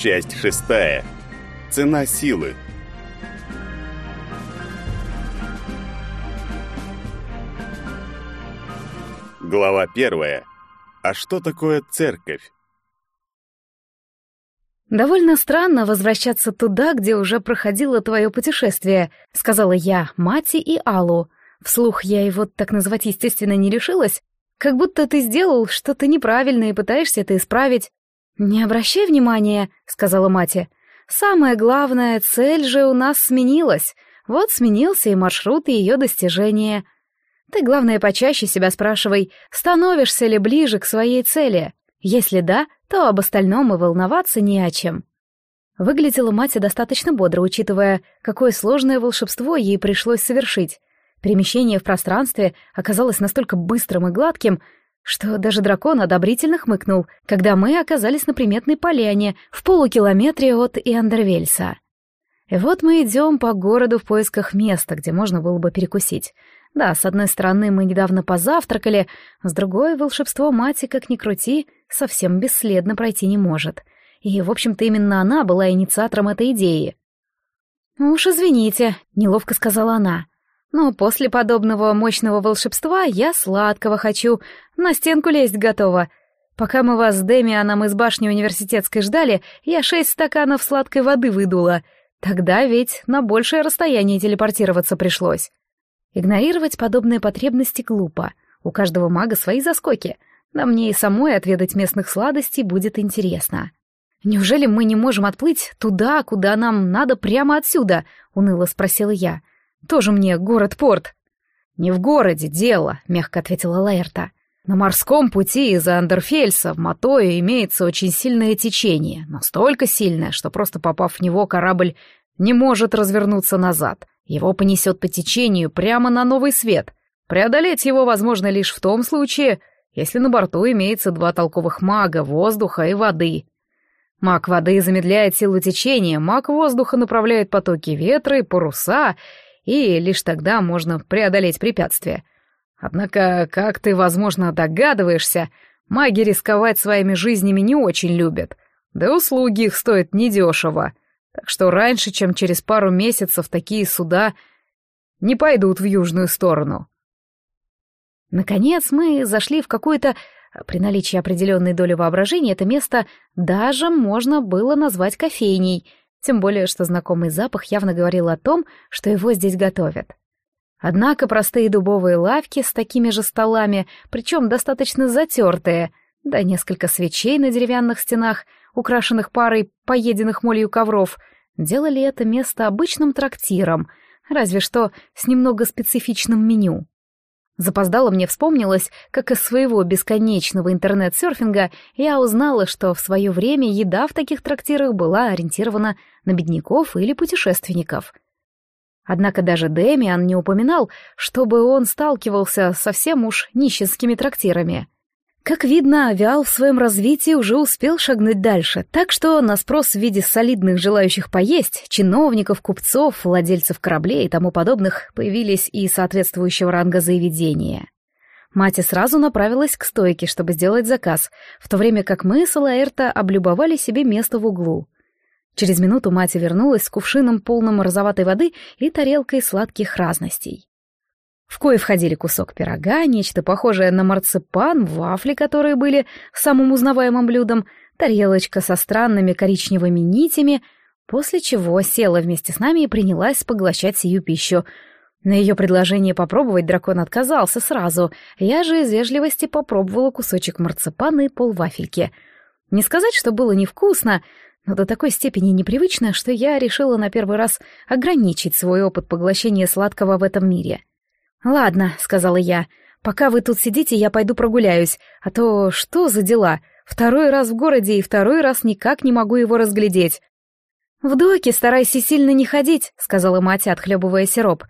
Часть шестая. Цена силы. Глава первая. А что такое церковь? «Довольно странно возвращаться туда, где уже проходило твое путешествие», — сказала я Мати и Аллу. Вслух я его так назвать, естественно, не решилась. Как будто ты сделал что-то неправильное и пытаешься это исправить. «Не обращай внимания», — сказала Мати. «Самое главное, цель же у нас сменилась. Вот сменился и маршрут, и ее достижение. Ты, главное, почаще себя спрашивай, становишься ли ближе к своей цели. Если да, то об остальном и волноваться не о чем». Выглядела мать достаточно бодро, учитывая, какое сложное волшебство ей пришлось совершить. Перемещение в пространстве оказалось настолько быстрым и гладким, что даже дракон одобрительно хмыкнул, когда мы оказались на приметной поляне в полукилометре от Иандервельса. И вот мы идем по городу в поисках места, где можно было бы перекусить. Да, с одной стороны, мы недавно позавтракали, с другой, волшебство мати, как ни крути, совсем бесследно пройти не может. И, в общем-то, именно она была инициатором этой идеи. «Уж извините», — неловко сказала она. «Но после подобного мощного волшебства я сладкого хочу, на стенку лезть готова. Пока мы вас с Демианом из башни университетской ждали, я шесть стаканов сладкой воды выдула. Тогда ведь на большее расстояние телепортироваться пришлось». Игнорировать подобные потребности глупо. У каждого мага свои заскоки. Да мне и самой отведать местных сладостей будет интересно. «Неужели мы не можем отплыть туда, куда нам надо прямо отсюда?» — уныло спросила я. «Тоже мне город-порт». «Не в городе дело», — мягко ответила Лаэрта. «На морском пути из Андерфельса в Матое имеется очень сильное течение, настолько сильное, что просто попав в него корабль не может развернуться назад. Его понесет по течению прямо на новый свет. Преодолеть его возможно лишь в том случае, если на борту имеется два толковых мага воздуха и воды. Маг воды замедляет силу течения, маг воздуха направляет потоки ветра и паруса, и лишь тогда можно преодолеть препятствие. Однако, как ты, возможно, догадываешься, маги рисковать своими жизнями не очень любят, да и услуги их стоят недешево. Так что раньше, чем через пару месяцев, такие суда не пойдут в южную сторону. Наконец мы зашли в какое-то... При наличии определенной доли воображения это место даже можно было назвать кофейней, тем более что знакомый запах явно говорил о том, что его здесь готовят. Однако простые дубовые лавки с такими же столами, причем достаточно затертые, да несколько свечей на деревянных стенах — украшенных парой поеденных молью ковров, делали это место обычным трактиром, разве что с немного специфичным меню. Запоздало мне вспомнилось, как из своего бесконечного интернет-серфинга я узнала, что в свое время еда в таких трактирах была ориентирована на бедняков или путешественников. Однако даже Дэмиан не упоминал, чтобы он сталкивался со совсем уж нищенскими трактирами — как видно, Авиал в своем развитии уже успел шагнуть дальше, так что на спрос в виде солидных желающих поесть, чиновников, купцов, владельцев кораблей и тому подобных появились и соответствующего ранга заведения. Мати сразу направилась к стойке, чтобы сделать заказ, в то время как мы с Алаэрта облюбовали себе место в углу. Через минуту мать вернулась с кувшином полным розоватой воды и тарелкой сладких разностей в кое входили кусок пирога, нечто похожее на марципан, вафли, которые были самым узнаваемым блюдом, тарелочка со странными коричневыми нитями, после чего села вместе с нами и принялась поглощать сию пищу. На ее предложение попробовать дракон отказался сразу, я же из вежливости попробовала кусочек марципана и полвафельки. Не сказать, что было невкусно, но до такой степени непривычно, что я решила на первый раз ограничить свой опыт поглощения сладкого в этом мире — «Ладно», — сказала я, — «пока вы тут сидите, я пойду прогуляюсь, а то что за дела? Второй раз в городе и второй раз никак не могу его разглядеть». «В доке старайся сильно не ходить», — сказала мать, отхлебывая сироп.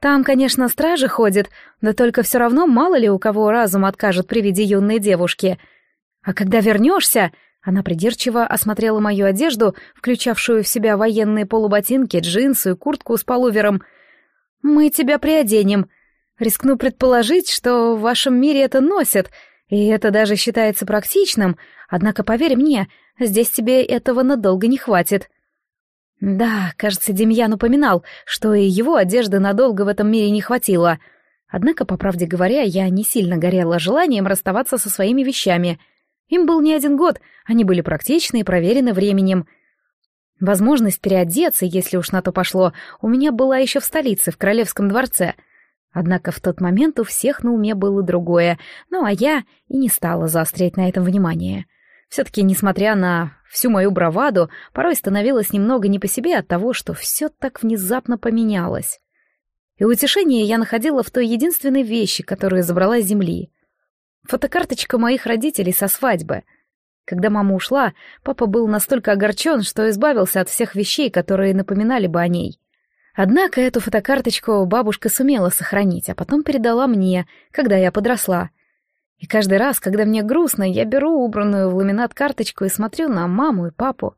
«Там, конечно, стражи ходят, но только все равно мало ли у кого разум откажет при виде юной девушки. А когда вернешься...» Она придирчиво осмотрела мою одежду, включавшую в себя военные полуботинки, джинсы и куртку с полувером. «Мы тебя приоденем. Рискну предположить, что в вашем мире это носят, и это даже считается практичным, однако, поверь мне, здесь тебе этого надолго не хватит». Да, кажется, Демьян упоминал, что и его одежды надолго в этом мире не хватило. Однако, по правде говоря, я не сильно горела желанием расставаться со своими вещами. Им был не один год, они были практичны и проверены временем. Возможность переодеться, если уж на то пошло, у меня была еще в столице, в Королевском дворце. Однако в тот момент у всех на уме было другое, ну а я и не стала заострять на этом внимание. Все-таки, несмотря на всю мою браваду, порой становилось немного не по себе от того, что все так внезапно поменялось. И утешение я находила в той единственной вещи, которую забрала с земли. Фотокарточка моих родителей со свадьбы. Когда мама ушла, папа был настолько огорчен, что избавился от всех вещей, которые напоминали бы о ней. Однако эту фотокарточку бабушка сумела сохранить, а потом передала мне, когда я подросла. И каждый раз, когда мне грустно, я беру убранную в ламинат карточку и смотрю на маму и папу.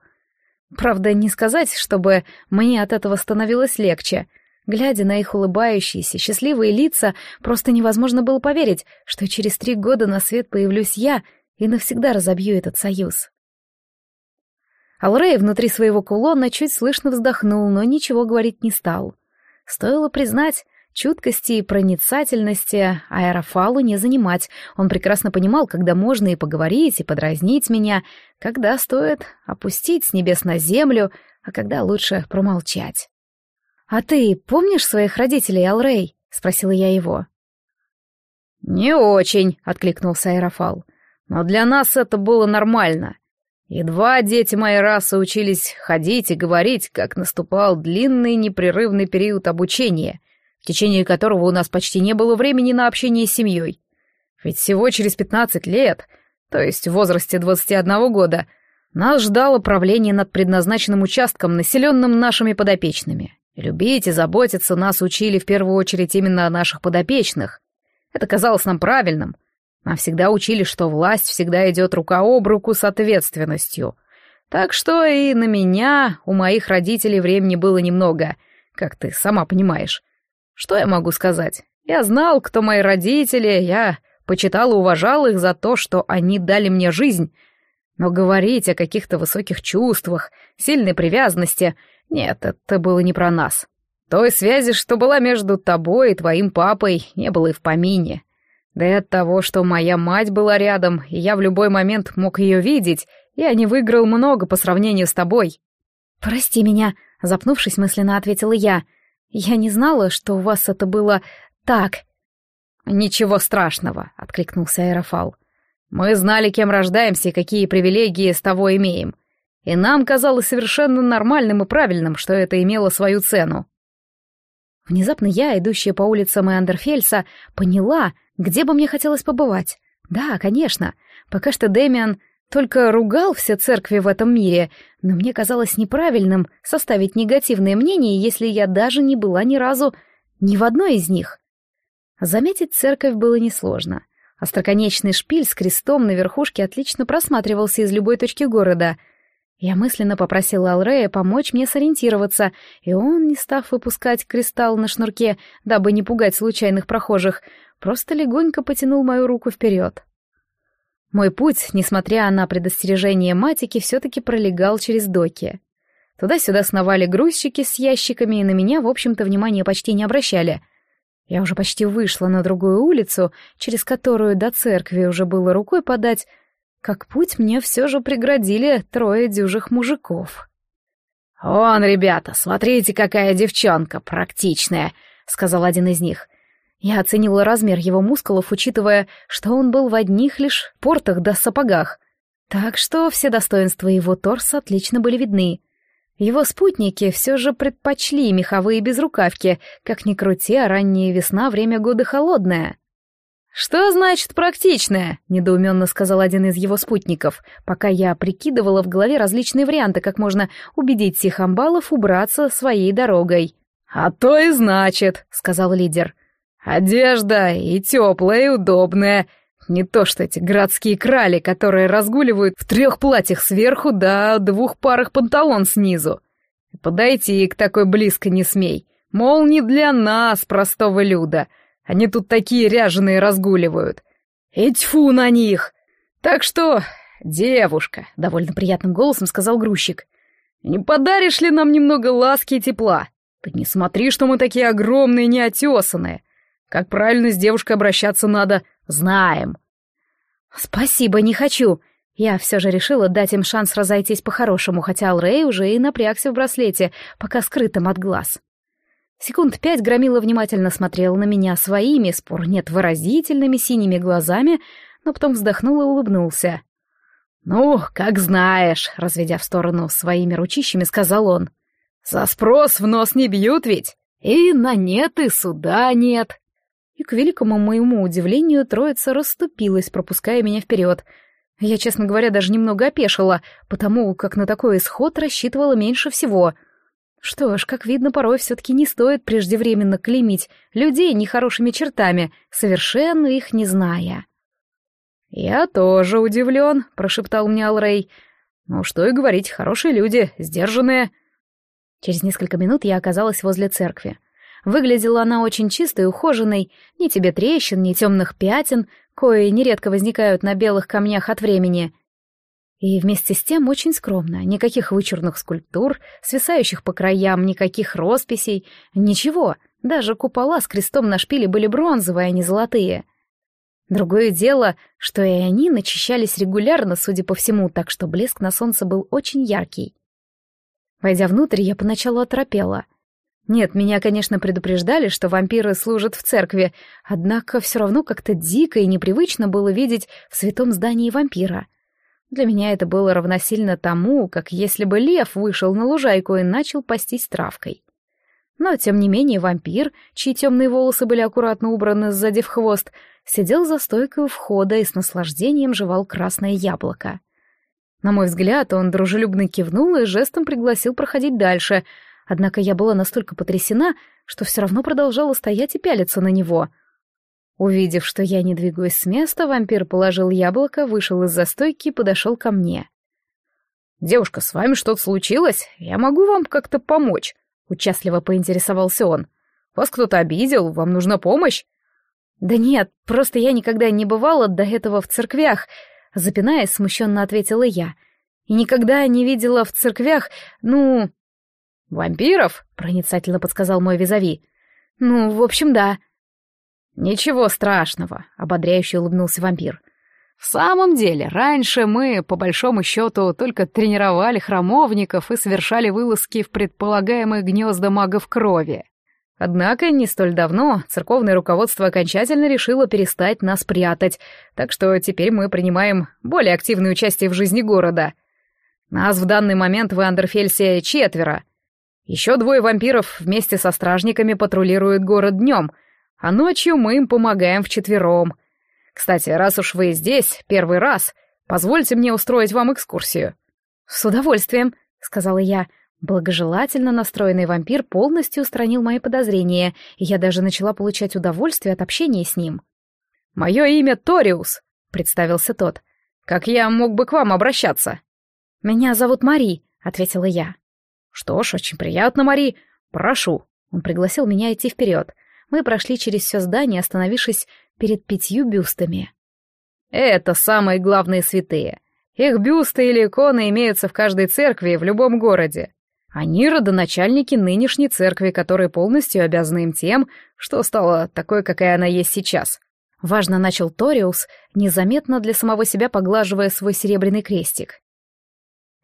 Правда, не сказать, чтобы мне от этого становилось легче. Глядя на их улыбающиеся, счастливые лица, просто невозможно было поверить, что через три года на свет появлюсь я и навсегда разобью этот союз. Алрей внутри своего кулона чуть слышно вздохнул, но ничего говорить не стал. Стоило признать, Чуткости и проницательности аэрофалу не занимать. Он прекрасно понимал, когда можно и поговорить, и подразнить меня, когда стоит опустить с небес на землю, а когда лучше промолчать. «А ты помнишь своих родителей, Алрей?» — спросила я его. «Не очень», — откликнулся Аэрофал. «Но для нас это было нормально. Едва дети моей расы учились ходить и говорить, как наступал длинный непрерывный период обучения, в течение которого у нас почти не было времени на общение с семьей. Ведь всего через 15 лет, то есть в возрасте 21 года, нас ждало правление над предназначенным участком, населенным нашими подопечными. любить и заботиться нас учили в первую очередь именно о наших подопечных. Это казалось нам правильным. Нам всегда учили, что власть всегда идет рука об руку с ответственностью. Так что и на меня, у моих родителей времени было немного, как ты сама понимаешь. Что я могу сказать? Я знал, кто мои родители, я почитал и уважал их за то, что они дали мне жизнь. Но говорить о каких-то высоких чувствах, сильной привязанности, нет, это было не про нас. Той связи, что была между тобой и твоим папой, не было и в помине. Да и от того, что моя мать была рядом, и я в любой момент мог ее видеть, я не выиграл много по сравнению с тобой. «Прости меня», — запнувшись мысленно, ответила я — я не знала, что у вас это было так. Ничего страшного, откликнулся Аэрофал. Мы знали, кем рождаемся и какие привилегии с того имеем. И нам казалось совершенно нормальным и правильным, что это имело свою цену. Внезапно я, идущая по улицам Эандерфельса, поняла, где бы мне хотелось побывать. Да, конечно. Пока что Дэмиан только ругал все церкви в этом мире, но мне казалось неправильным составить негативное мнение, если я даже не была ни разу ни в одной из них. Заметить церковь было несложно. Остроконечный шпиль с крестом на верхушке отлично просматривался из любой точки города. Я мысленно попросила Алрея помочь мне сориентироваться, и он, не став выпускать кристалл на шнурке, дабы не пугать случайных прохожих, просто легонько потянул мою руку вперед. Мой путь, несмотря на предостережение матики, все-таки пролегал через доки. Туда-сюда сновали грузчики с ящиками, и на меня, в общем-то, внимания почти не обращали. Я уже почти вышла на другую улицу, через которую до церкви уже было рукой подать, как путь мне все же преградили трое дюжих мужиков. «Он, ребята, смотрите, какая девчонка, практичная», — сказал один из них. Я оценила размер его мускулов, учитывая, что он был в одних лишь портах да сапогах. Так что все достоинства его торса отлично были видны. Его спутники все же предпочли меховые безрукавки, как ни крути, а ранняя весна — время года холодное. «Что значит практичное?» — недоуменно сказал один из его спутников, пока я прикидывала в голове различные варианты, как можно убедить сихамбалов убраться своей дорогой. «А то и значит», — сказал лидер. Одежда и теплая, и удобная. Не то что эти городские крали, которые разгуливают в трех платьях сверху до двух парах панталон снизу. Подойти к такой близко не смей. Мол, не для нас, простого люда. Они тут такие ряженые разгуливают. И тьфу на них. Так что девушка», — довольно приятным голосом сказал грузчик. «Не подаришь ли нам немного ласки и тепла? Ты не смотри, что мы такие огромные, неотесанные. Как правильно с девушкой обращаться надо, знаем». «Спасибо, не хочу», я все же решила дать им шанс разойтись по-хорошему, хотя Алрей уже и напрягся в браслете, пока скрытым от глаз. Секунд пять Громила внимательно смотрел на меня своими, спор нет, выразительными синими глазами, но потом вздохнул и улыбнулся. «Ну, как знаешь», — разведя в сторону своими ручищами, сказал он. «За спрос в нос не бьют ведь, и на нет, и суда нет». И к великому моему удивлению троица расступилась, пропуская меня вперед — я, честно говоря, даже немного опешила, потому как на такой исход рассчитывала меньше всего. Что ж, как видно, порой все-таки не стоит преждевременно клеймить людей нехорошими чертами, совершенно их не зная. «Я тоже удивлен», — прошептал мне Алрей. «Ну, что и говорить, хорошие люди, сдержанные». Через несколько минут я оказалась возле церкви. Выглядела она очень чистой и ухоженной, ни тебе трещин, ни темных пятен, кои нередко возникают на белых камнях от времени. И вместе с тем очень скромно, никаких вычурных скульптур, свисающих по краям, никаких росписей, ничего, даже купола с крестом на шпиле были бронзовые, а не золотые. Другое дело, что и они начищались регулярно, судя по всему, так что блеск на солнце был очень яркий. Войдя внутрь, я поначалу оторопела — нет, меня, конечно, предупреждали, что вампиры служат в церкви, однако все равно как-то дико и непривычно было видеть в святом здании вампира. Для меня это было равносильно тому, как если бы лев вышел на лужайку и начал пастись травкой. Но, тем не менее, вампир, чьи темные волосы были аккуратно убраны сзади в хвост, сидел за стойкой у входа и с наслаждением жевал красное яблоко. На мой взгляд, он дружелюбно кивнул и жестом пригласил проходить дальше — Однако я была настолько потрясена, что все равно продолжала стоять и пялиться на него. Увидев, что я не двигаюсь с места, вампир положил яблоко, вышел из застойки и подошел ко мне. «Девушка, с вами что-то случилось? Я могу вам как-то помочь?» — участливо поинтересовался он. «Вас кто-то обидел? Вам нужна помощь?» «Да нет, просто я никогда не бывала до этого в церквях», — запинаясь, смущенно ответила я. «И никогда не видела в церквях, ну, «Вампиров?» — проницательно подсказал мой визави. «Ну, в общем, да». «Ничего страшного», — ободряюще улыбнулся вампир. «В самом деле, раньше мы, по большому счету, только тренировали храмовников и совершали вылазки в предполагаемые гнезда магов крови. Однако не столь давно церковное руководство окончательно решило перестать нас прятать, так что теперь мы принимаем более активное участие в жизни города. Нас в данный момент в Андерфельсе четверо, еще двое вампиров вместе со стражниками патрулируют город днем, а ночью мы им помогаем вчетвером. Кстати, раз уж вы здесь, первый раз, позвольте мне устроить вам экскурсию». «С удовольствием», — сказала я. Благожелательно настроенный вампир полностью устранил мои подозрения, и я даже начала получать удовольствие от общения с ним. «Мое имя Ториус», — представился тот. «Как я мог бы к вам обращаться?» «Меня зовут Мари», — ответила я. «Что ж, очень приятно, Мари. Прошу». Он пригласил меня идти вперед. Мы прошли через все здание, остановившись перед пятью бюстами. «Это самые главные святые. Их бюсты или иконы имеются в каждой церкви в любом городе. Они родоначальники нынешней церкви, которые полностью обязаны им тем, что стала такой, какая она есть сейчас». Важно начал Ториус, незаметно для самого себя поглаживая свой серебряный крестик.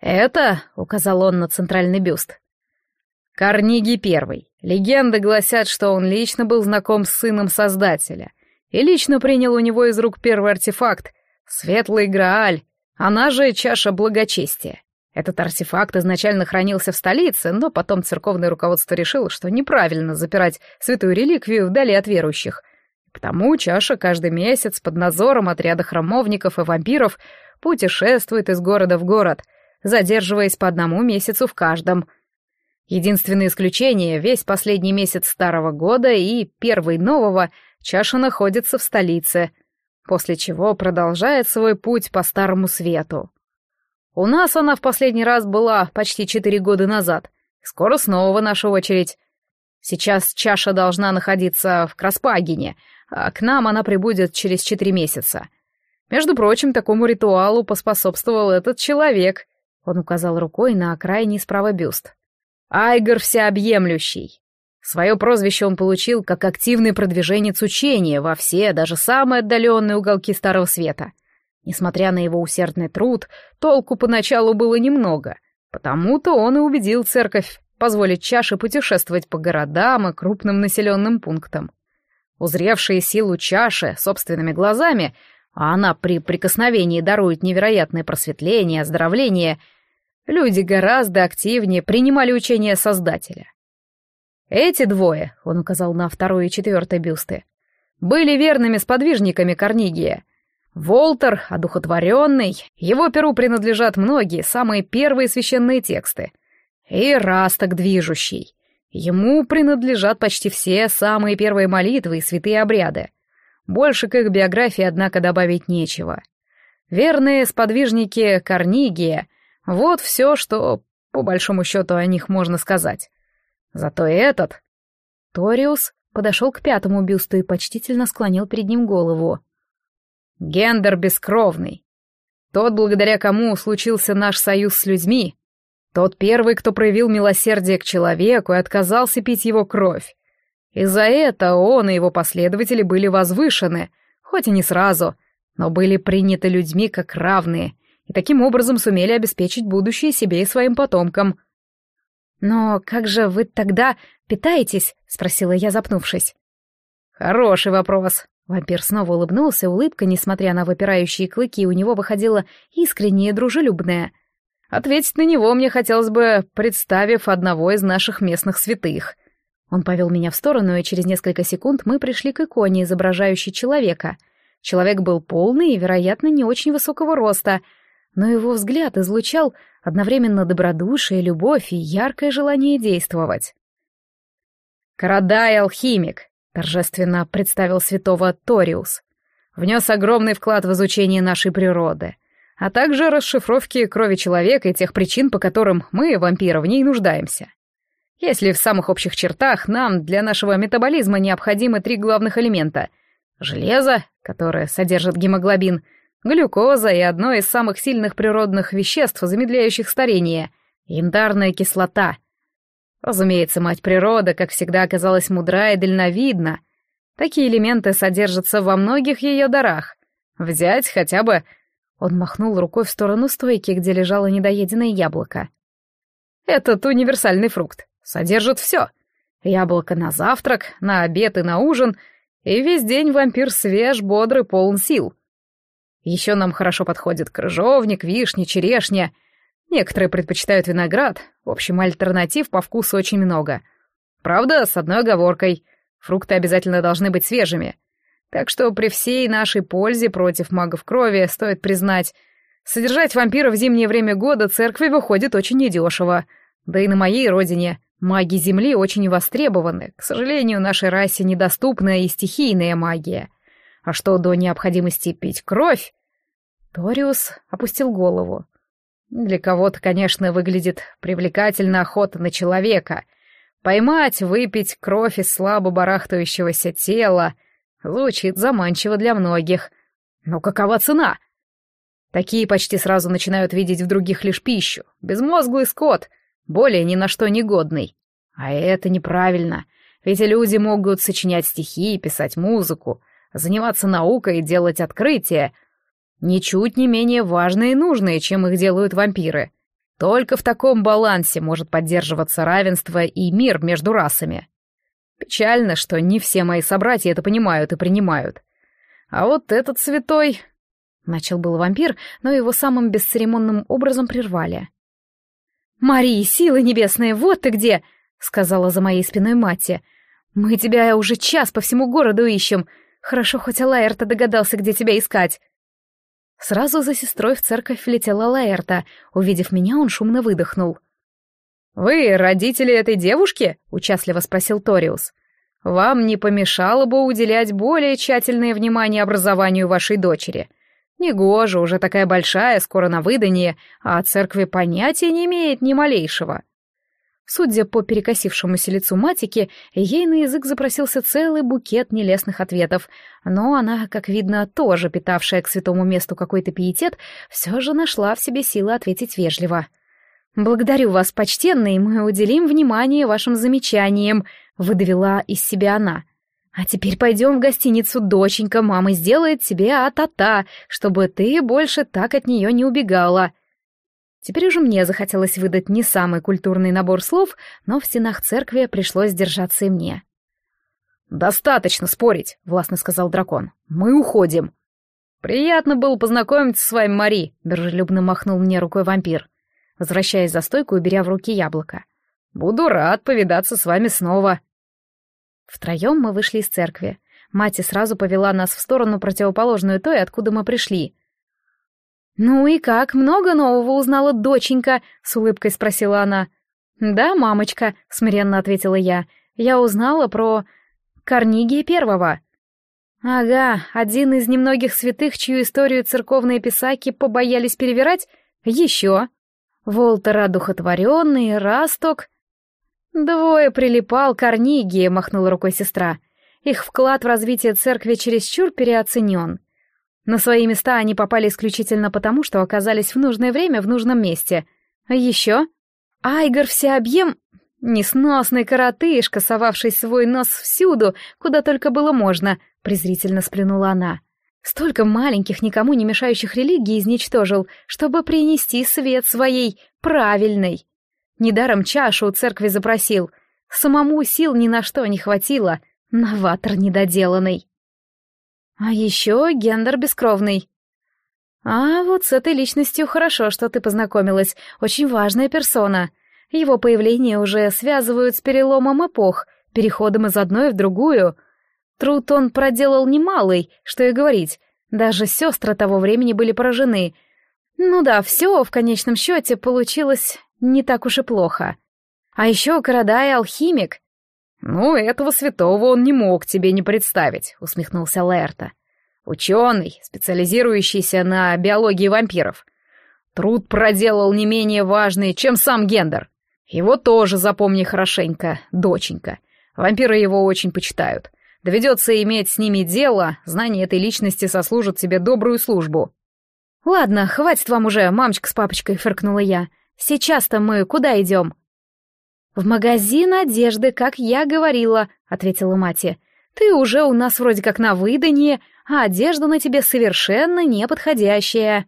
«Это», — указал он на центральный бюст, — «Карниги Первый. Легенды гласят, что он лично был знаком с сыном Создателя и лично принял у него из рук первый артефакт — Светлый Грааль, она же чаша благочестия. Этот артефакт изначально хранился в столице, но потом церковное руководство решило, что неправильно запирать святую реликвию вдали от верующих. Потому чаша каждый месяц под надзором отряда храмовников и вампиров путешествует из города в город — задерживаясь по одному месяцу в каждом. Единственное исключение — весь последний месяц старого года и первый нового чаша находится в столице, после чего продолжает свой путь по Старому Свету. У нас она в последний раз была почти четыре года назад, скоро снова наша очередь. Сейчас чаша должна находиться в Краспагине, а к нам она прибудет через четыре месяца. Между прочим, такому ритуалу поспособствовал этот человек. Он указал рукой на окраине справа бюст. Айгор Всеобъемлющий. Свое прозвище он получил как активный продвиженец учения во все, даже самые отдаленные уголки Старого Света. Несмотря на его усердный труд, толку поначалу было немного, потому-то он и убедил церковь позволить чаше путешествовать по городам и крупным населенным пунктам. Узревшие силу чаши собственными глазами, а она при прикосновении дарует невероятное просветление, оздоровление, люди гораздо активнее принимали учение Создателя. Эти двое, он указал на второй и четвертый бюсты, были верными сподвижниками Карнигия. Волтер, одухотворенный, его перу принадлежат многие, самые первые священные тексты. И Расток движущий. Ему принадлежат почти все самые первые молитвы и святые обряды. Больше к их биографии, однако, добавить нечего. Верные сподвижники Карнигия — вот все, что, по большому счету, о них можно сказать. Зато этот... Ториус подошел к пятому бюсту и почтительно склонил перед ним голову. Гендер бескровный. Тот, благодаря кому случился наш союз с людьми, тот первый, кто проявил милосердие к человеку и отказался пить его кровь. И за это он и его последователи были возвышены, хоть и не сразу, но были приняты людьми как равные, и таким образом сумели обеспечить будущее себе и своим потомкам. «Но как же вы тогда питаетесь?» — спросила я, запнувшись. «Хороший вопрос». Вампир снова улыбнулся, улыбка, несмотря на выпирающие клыки, у него выходила искренняя и дружелюбная — Ответить на него мне хотелось бы, представив одного из наших местных святых. Он повел меня в сторону, и через несколько секунд мы пришли к иконе, изображающей человека. Человек был полный и, вероятно, не очень высокого роста, но его взгляд излучал одновременно добродушие, любовь и яркое желание действовать. «Карадай алхимик», — торжественно представил святого Ториус. «Внес огромный вклад в изучение нашей природы» а также расшифровки крови человека и тех причин, по которым мы, вампиры, в ней нуждаемся. Если в самых общих чертах нам для нашего метаболизма необходимы три главных элемента — железо, которое содержит гемоглобин, глюкоза и одно из самых сильных природных веществ, замедляющих старение — янтарная кислота. Разумеется, мать природа, как всегда, оказалась мудра и дальновидна. Такие элементы содержатся во многих ее дарах. Взять хотя бы он махнул рукой в сторону стойки, где лежало недоеденное яблоко. «Этот универсальный фрукт содержит все. Яблоко на завтрак, на обед и на ужин, и весь день вампир свеж, бодрый, полон сил. Еще нам хорошо подходит крыжовник, вишня, черешня. Некоторые предпочитают виноград, в общем, альтернатив по вкусу очень много. Правда, с одной оговоркой. Фрукты обязательно должны быть свежими. Так что при всей нашей пользе против магов крови, стоит признать, содержать вампира в зимнее время года церкви выходит очень недешево. Да и на моей родине маги Земли очень востребованы. К сожалению, нашей расе недоступна и стихийная магия. А что до необходимости пить кровь? Ториус опустил голову. Для кого-то, конечно, выглядит привлекательно охота на человека. Поймать, выпить кровь из слабо барахтающегося тела — Звучит заманчиво для многих. Но какова цена? Такие почти сразу начинают видеть в других лишь пищу. Безмозглый скот, более ни на что негодный. А это неправильно. Ведь люди могут сочинять стихи, писать музыку, заниматься наукой и делать открытия. Ничуть не менее важные и нужные, чем их делают вампиры. Только в таком балансе может поддерживаться равенство и мир между расами. Печально, что не все мои собратья это понимают и принимают. А вот этот святой... Начал был вампир, но его самым бесцеремонным образом прервали. «Марии, силы небесные, вот ты где!» — сказала за моей спиной Матти. «Мы тебя уже час по всему городу ищем. Хорошо, хоть Алаэрта догадался, где тебя искать». Сразу за сестрой в церковь влетела Лаэрта. Увидев меня, он шумно выдохнул. «Вы родители этой девушки?» — участливо спросил Ториус. «Вам не помешало бы уделять более тщательное внимание образованию вашей дочери. Негоже, уже такая большая, скоро на выданье, а о церкви понятия не имеет ни малейшего». Судя по перекосившемуся лицу матики, ей на язык запросился целый букет нелестных ответов, но она, как видно, тоже питавшая к святому месту какой-то пиетет, все же нашла в себе силы ответить вежливо. «Благодарю вас, почтенный, мы уделим внимание вашим замечаниям», — выдавила из себя она. «А теперь пойдем в гостиницу, доченька, мама сделает тебе а-та-та, чтобы ты больше так от нее не убегала». Теперь уже мне захотелось выдать не самый культурный набор слов, но в стенах церкви пришлось держаться и мне. «Достаточно спорить», — властно сказал дракон. «Мы уходим». «Приятно было познакомиться с вами, Мари», — дружелюбно махнул мне рукой вампир, возвращаясь за стойку и беря в руки яблоко. «Буду рад повидаться с вами снова». Втроем мы вышли из церкви. Мать сразу повела нас в сторону противоположную той, откуда мы пришли. «Ну и как, много нового узнала доченька?» — с улыбкой спросила она. «Да, мамочка», — смиренно ответила я. «Я узнала про Корнигия Первого». «Ага, один из немногих святых, чью историю церковные писаки побоялись перевирать? Еще. Волтер одухотворенный, Расток...» «Двое прилипал Корнигия», — махнула рукой сестра. «Их вклад в развитие церкви чересчур переоценен. На свои места они попали исключительно потому, что оказались в нужное время в нужном месте. А еще Айгор всеобъем... Несносный коротышка, совавший свой нос всюду, куда только было можно, презрительно сплюнула она. Столько маленьких, никому не мешающих религий изничтожил, чтобы принести свет своей правильной. Недаром чашу у церкви запросил. Самому сил ни на что не хватило. Новатор недоделанный. А еще гендер бескровный. А вот с этой личностью хорошо, что ты познакомилась. Очень важная персона. Его появление уже связывают с переломом эпох, переходом из одной в другую. Труд он проделал немалый, что и говорить. Даже сестры того времени были поражены. Ну да, все в конечном счете получилось не так уж и плохо. А еще Карадай алхимик. «Ну, этого святого он не мог тебе не представить», — усмехнулся Лаэрта. «Ученый, специализирующийся на биологии вампиров. Труд проделал не менее важный, чем сам Гендер. Его тоже запомни хорошенько, доченька. Вампиры его очень почитают. Доведется иметь с ними дело, знание этой личности сослужит тебе добрую службу». «Ладно, хватит вам уже, мамочка с папочкой», — фыркнула я. «Сейчас-то мы куда идем?» «В магазин одежды, как я говорила», — ответила мать. «Ты уже у нас вроде как на выданье, а одежда на тебе совершенно неподходящая».